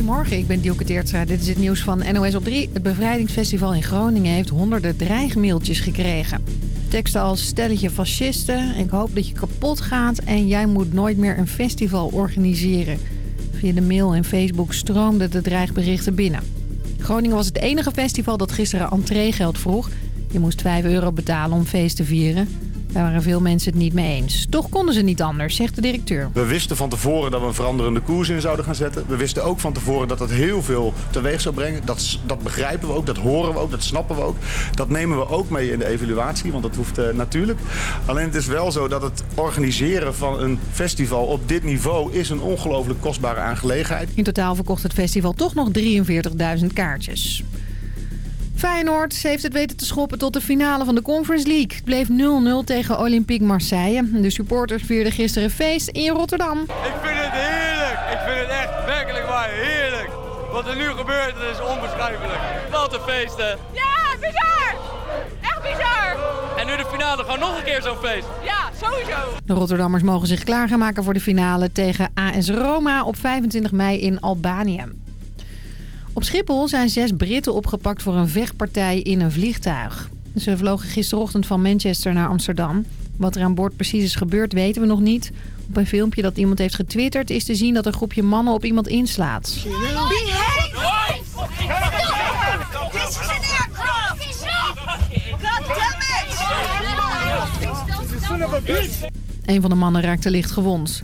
Goedemorgen, ik ben Dielke Teertstra. Dit is het nieuws van NOS op 3. Het bevrijdingsfestival in Groningen heeft honderden dreigmailtjes gekregen. Teksten als stelletje fascisten, ik hoop dat je kapot gaat... en jij moet nooit meer een festival organiseren. Via de mail en Facebook stroomden de dreigberichten binnen. Groningen was het enige festival dat gisteren entreegeld vroeg. Je moest 5 euro betalen om feest te vieren... Daar waren veel mensen het niet mee eens. Toch konden ze niet anders, zegt de directeur. We wisten van tevoren dat we een veranderende koers in zouden gaan zetten. We wisten ook van tevoren dat het heel veel teweeg zou brengen. Dat, dat begrijpen we ook, dat horen we ook, dat snappen we ook. Dat nemen we ook mee in de evaluatie, want dat hoeft uh, natuurlijk. Alleen het is wel zo dat het organiseren van een festival op dit niveau... is een ongelooflijk kostbare aangelegenheid. In totaal verkocht het festival toch nog 43.000 kaartjes. Feyenoord heeft het weten te schoppen tot de finale van de Conference League. Het bleef 0-0 tegen Olympique Marseille. De supporters vierden gisteren feest in Rotterdam. Ik vind het heerlijk. Ik vind het echt werkelijk waar heerlijk. Wat er nu gebeurt, dat is onbeschrijfelijk. Wat een feesten. Ja, bizar. Echt bizar. En nu de finale, gewoon nog een keer zo'n feest. Ja, sowieso. De Rotterdammers mogen zich klaar gaan maken voor de finale tegen AS Roma op 25 mei in Albanië. Op Schiphol zijn zes Britten opgepakt voor een vechtpartij in een vliegtuig. Ze vlogen gisterochtend van Manchester naar Amsterdam. Wat er aan boord precies is gebeurd weten we nog niet. Op een filmpje dat iemand heeft getwitterd is te zien dat een groepje mannen op iemand inslaat. Een van de mannen raakte licht gewond.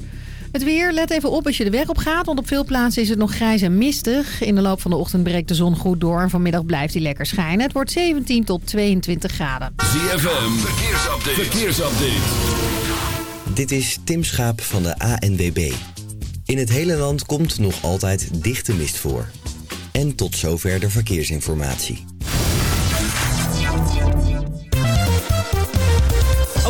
Het weer, let even op als je de weg op gaat, want op veel plaatsen is het nog grijs en mistig. In de loop van de ochtend breekt de zon goed door en vanmiddag blijft hij lekker schijnen. Het wordt 17 tot 22 graden. ZFM, verkeersupdate. verkeersupdate. Dit is Tim Schaap van de ANWB. In het hele land komt nog altijd dichte mist voor. En tot zover de verkeersinformatie.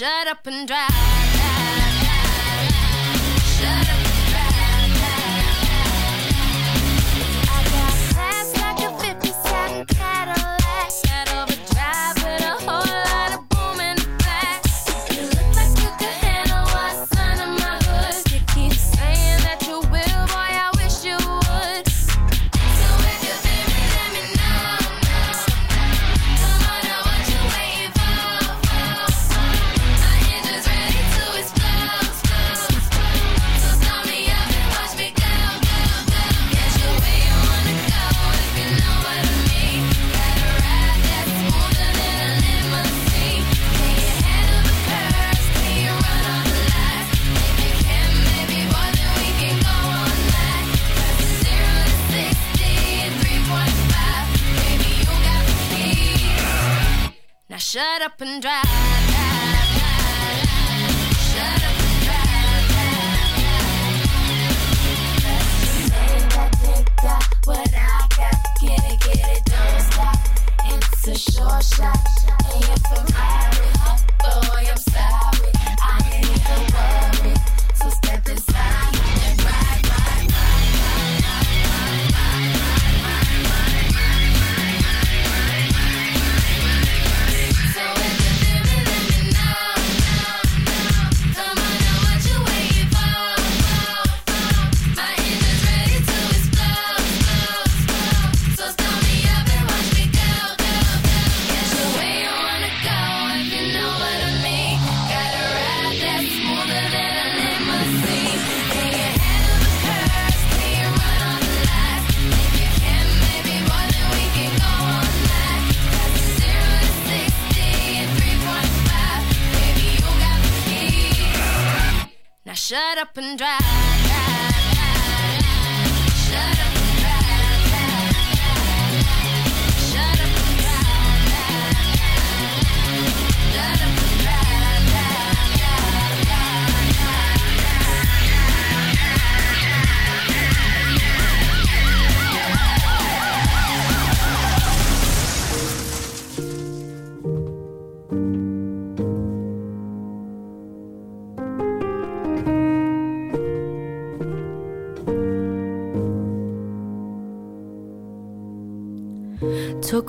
Shut up and drive. Up and drive. Up and drive.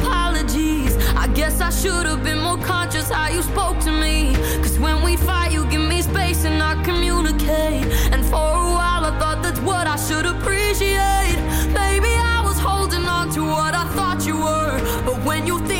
apologies. I guess I should have been more conscious how you spoke to me. Cause when we fight, you give me space and I communicate. And for a while, I thought that's what I should appreciate. Maybe I was holding on to what I thought you were. But when you think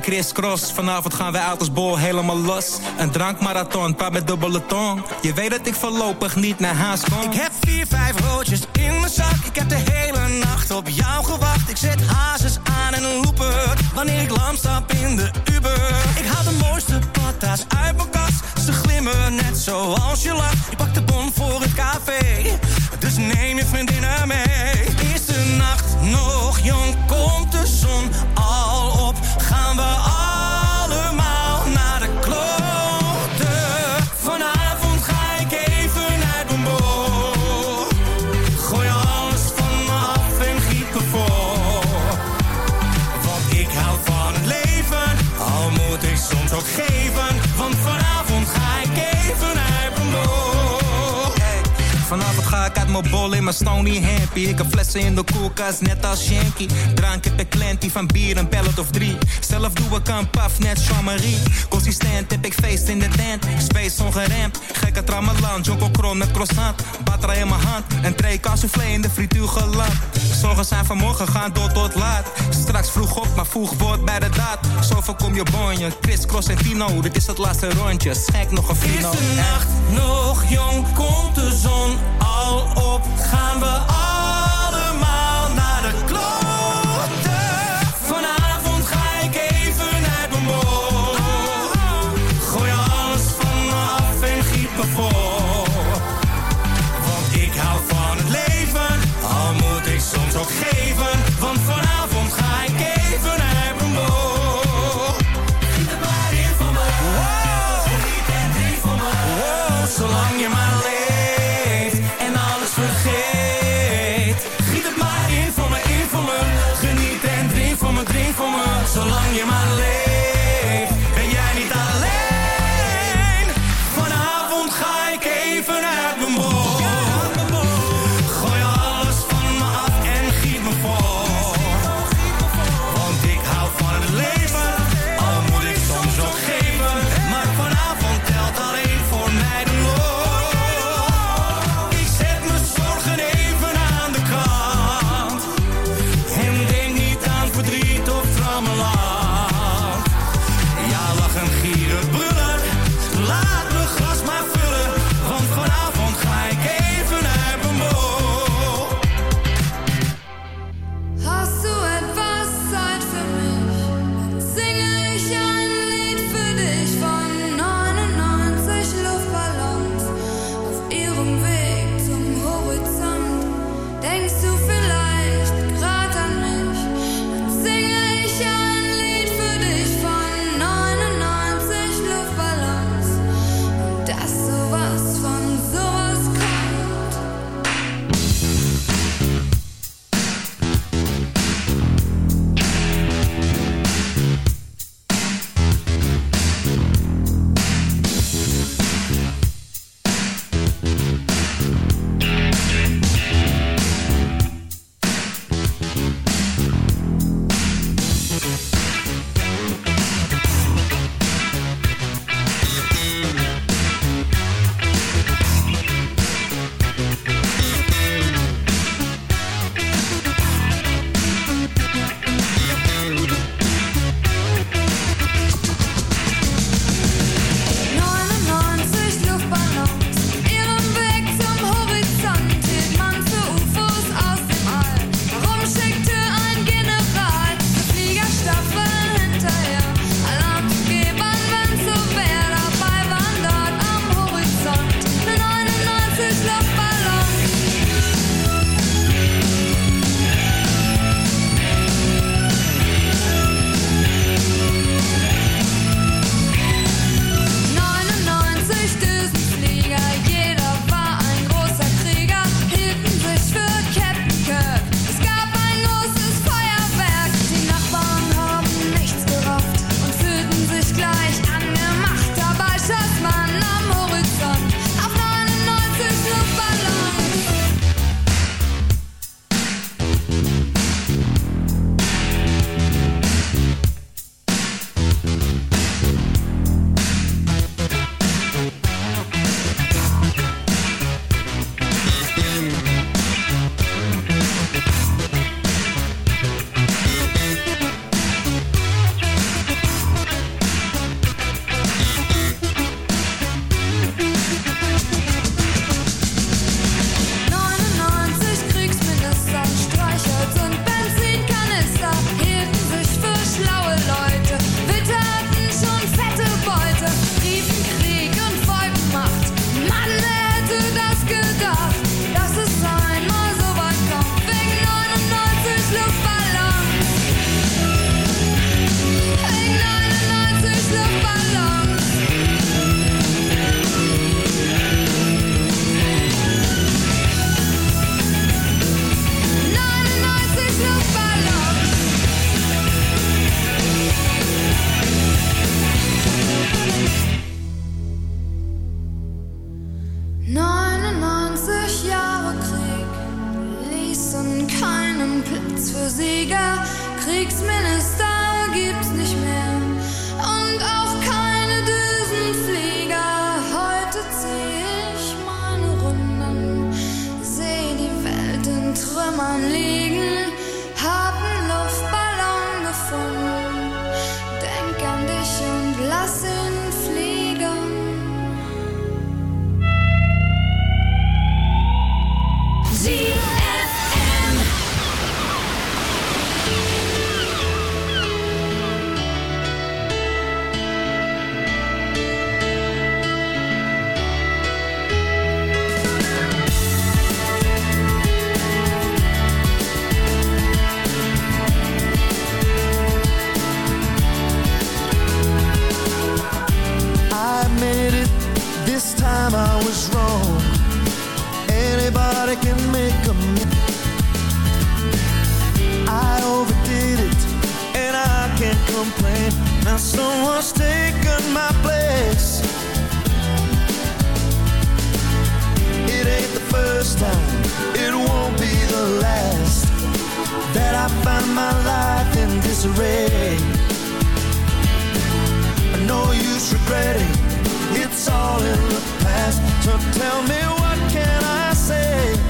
en Chris Cross. Vanavond gaan wij uit als bol helemaal los. Een drankmarathon, paar met dubbele tong. Je weet dat ik voorlopig niet naar huis kom. Ik heb vier, vijf roodjes in mijn zak. Ik heb de hele nacht op jou gewacht. Ik zet hazes aan en een looper. Wanneer ik lam stap in de mijn bol in mijn stony happy. Ik heb flessen in de koelkast, net als Shanky. Drank heb ik klantie van bier, een pellet of drie. Zelf doe ik een paf, net Jean-Marie. Consistent heb ik feest in de tent. Space ongeremd, gekke trammeland. Jonko kron met croissant. Batra in mijn hand, een tray soufflé in de frituur geland. Zorgen zijn vanmorgen, gaan door tot laat. Straks vroeg op, maar vroeg wordt bij de daad. Zo voorkom je bonje, Chris, Cross en Tino. Dit is het laatste rondje, schenk nog een Is fino. de nacht nog jong? Komt de zon al op? Gaan we allemaal someone's taken my place. It ain't the first time, it won't be the last That I find my life in disarray. No use regretting, it's all in the past. So tell me what can I say?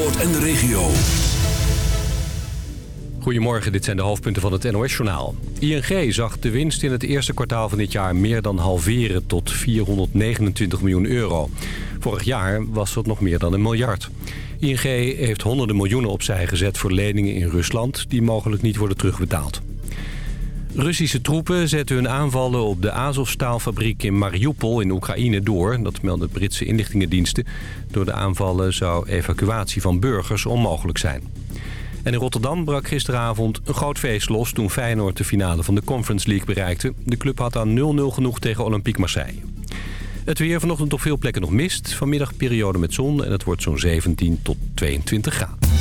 En de regio. Goedemorgen, dit zijn de hoofdpunten van het NOS-journaal. ING zag de winst in het eerste kwartaal van dit jaar meer dan halveren tot 429 miljoen euro. Vorig jaar was dat nog meer dan een miljard. ING heeft honderden miljoenen opzij gezet voor leningen in Rusland die mogelijk niet worden terugbetaald. Russische troepen zetten hun aanvallen op de Azovstaalfabriek in Mariupol in Oekraïne door. Dat melden Britse inlichtingendiensten. Door de aanvallen zou evacuatie van burgers onmogelijk zijn. En in Rotterdam brak gisteravond een groot feest los... toen Feyenoord de finale van de Conference League bereikte. De club had aan 0-0 genoeg tegen Olympique Marseille. Het weer vanochtend op veel plekken nog mist. Vanmiddag periode met zon en het wordt zo'n 17 tot 22 graden.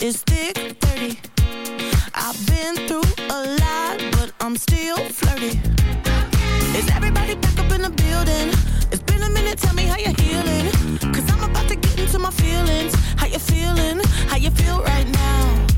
Yeah, it's thick 30. I've been through a lot, but I'm still flirty. Is everybody back up in the building? It's been a minute, tell me how you're healing. Cause I'm about to get into my feelings. How you feeling? How you feel right now?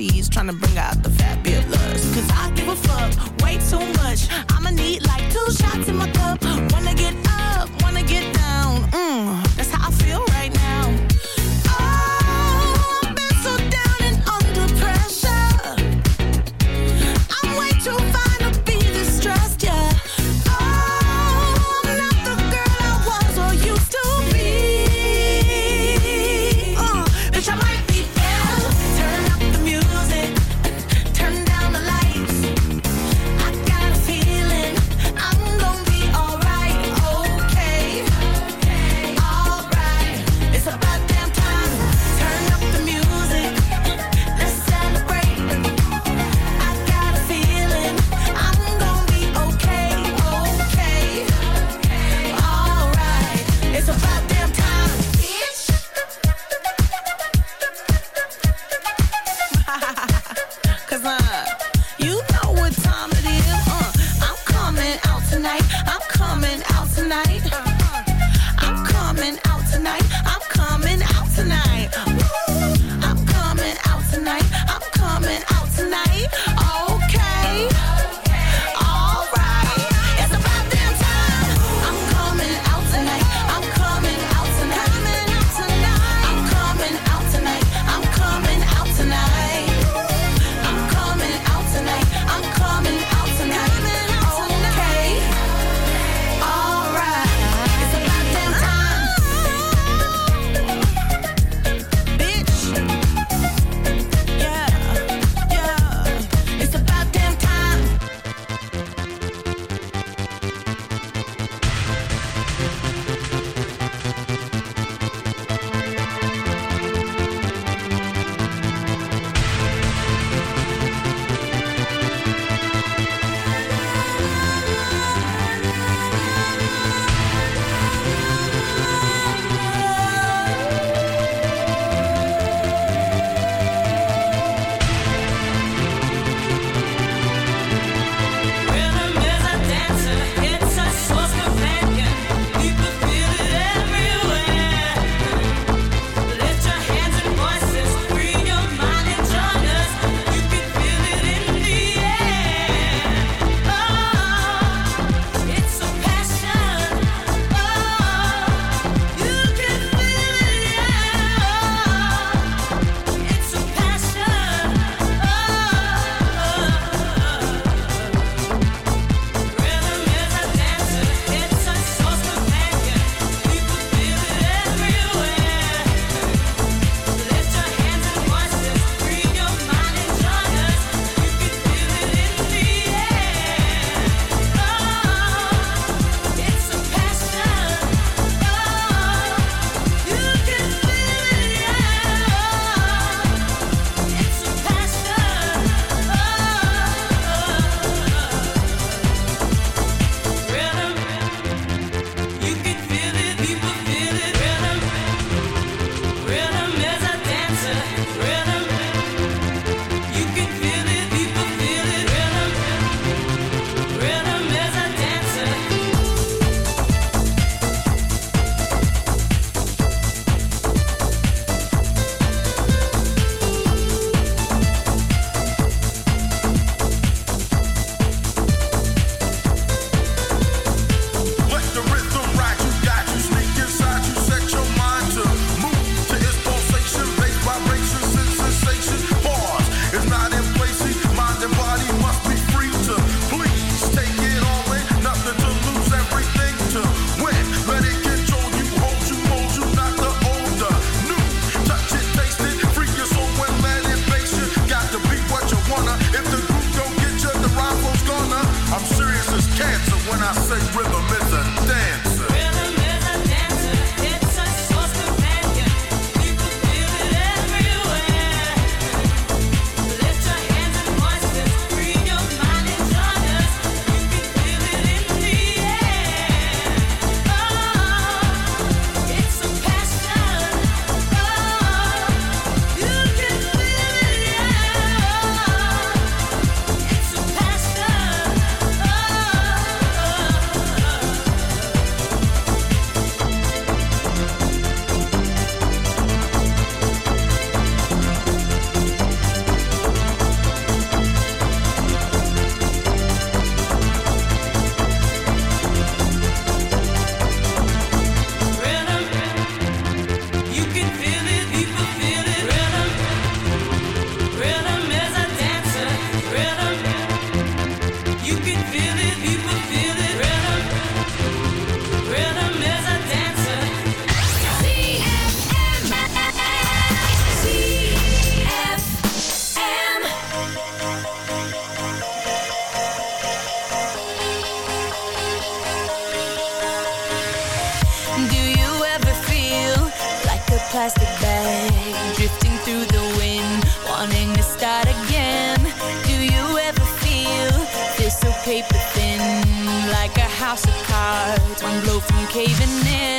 Balenciennes, trying to bring out the one blow from caving in?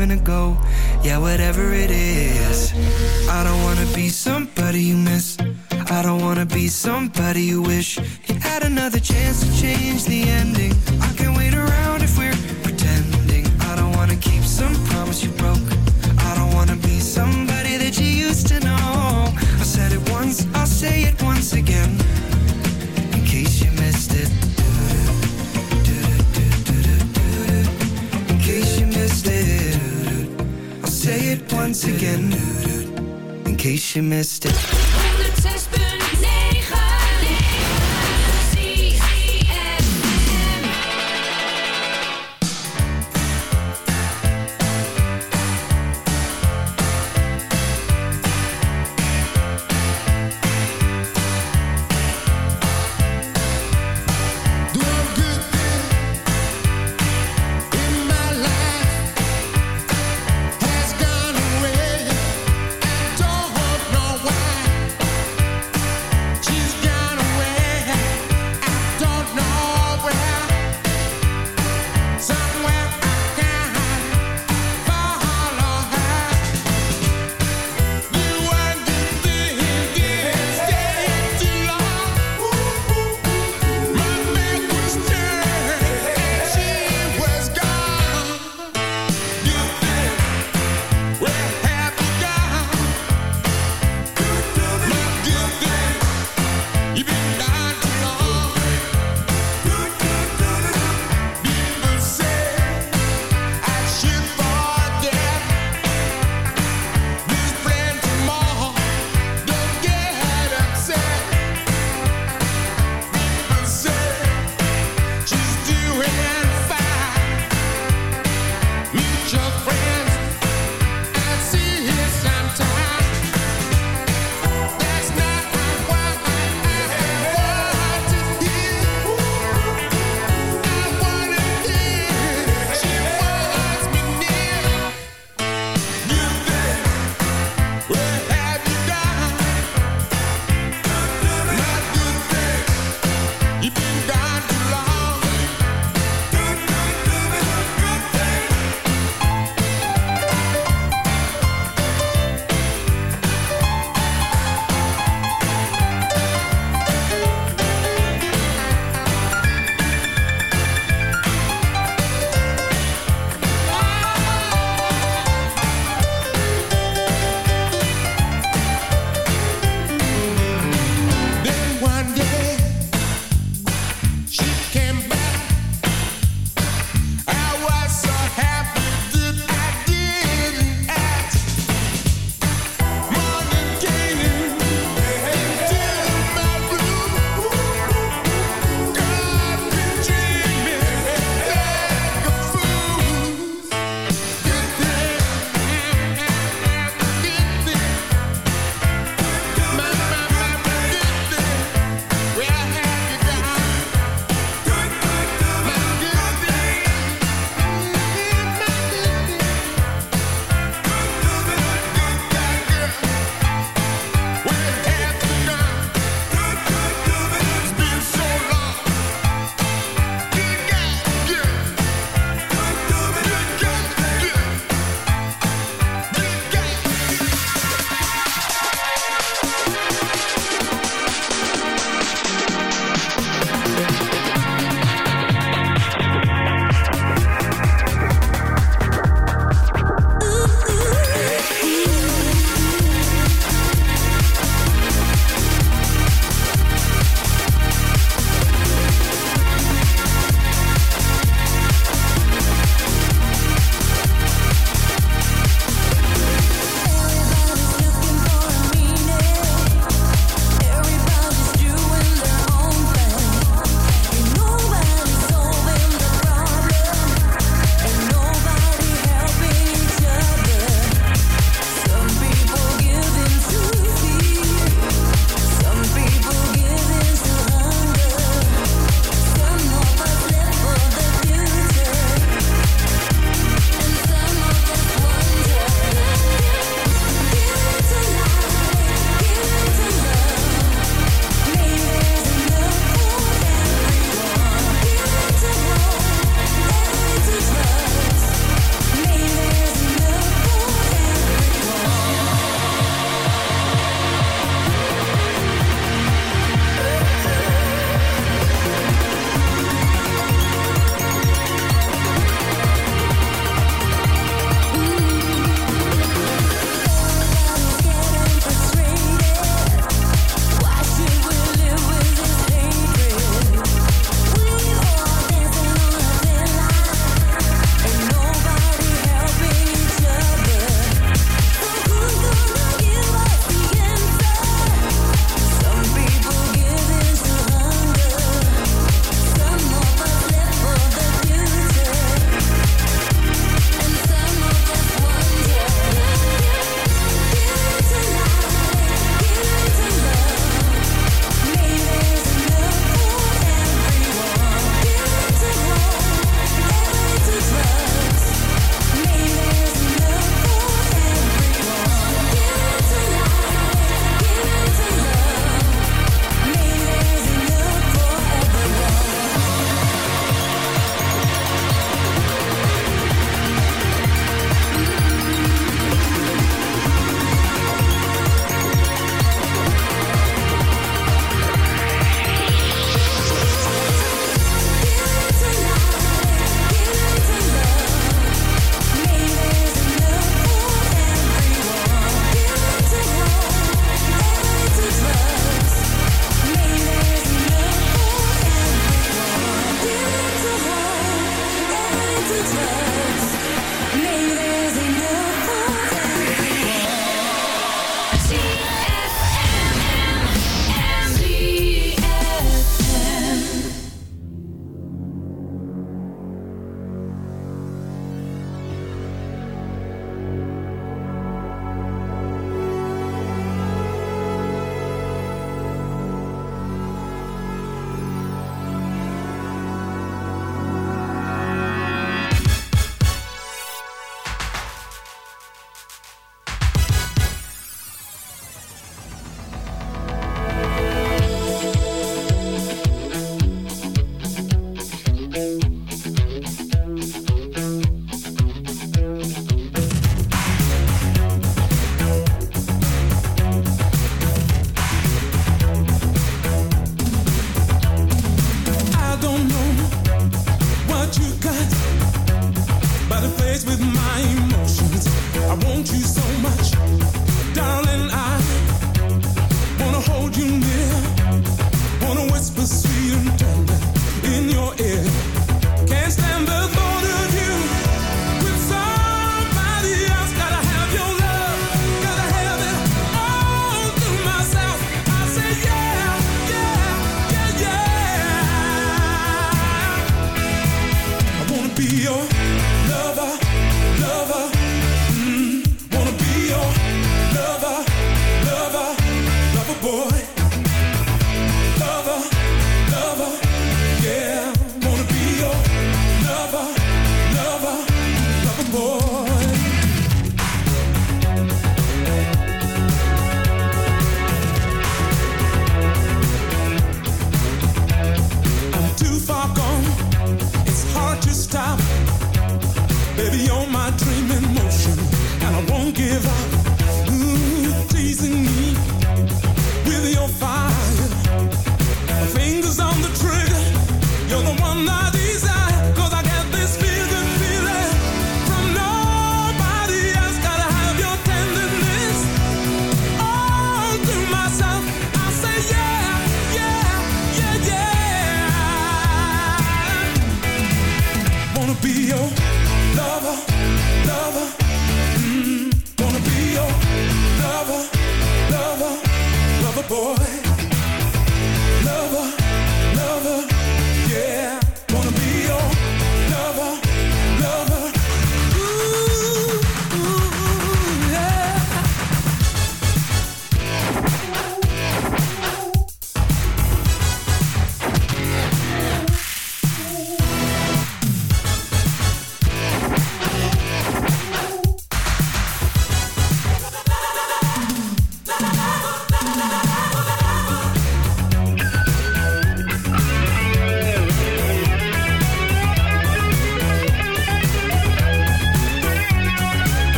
Having a go,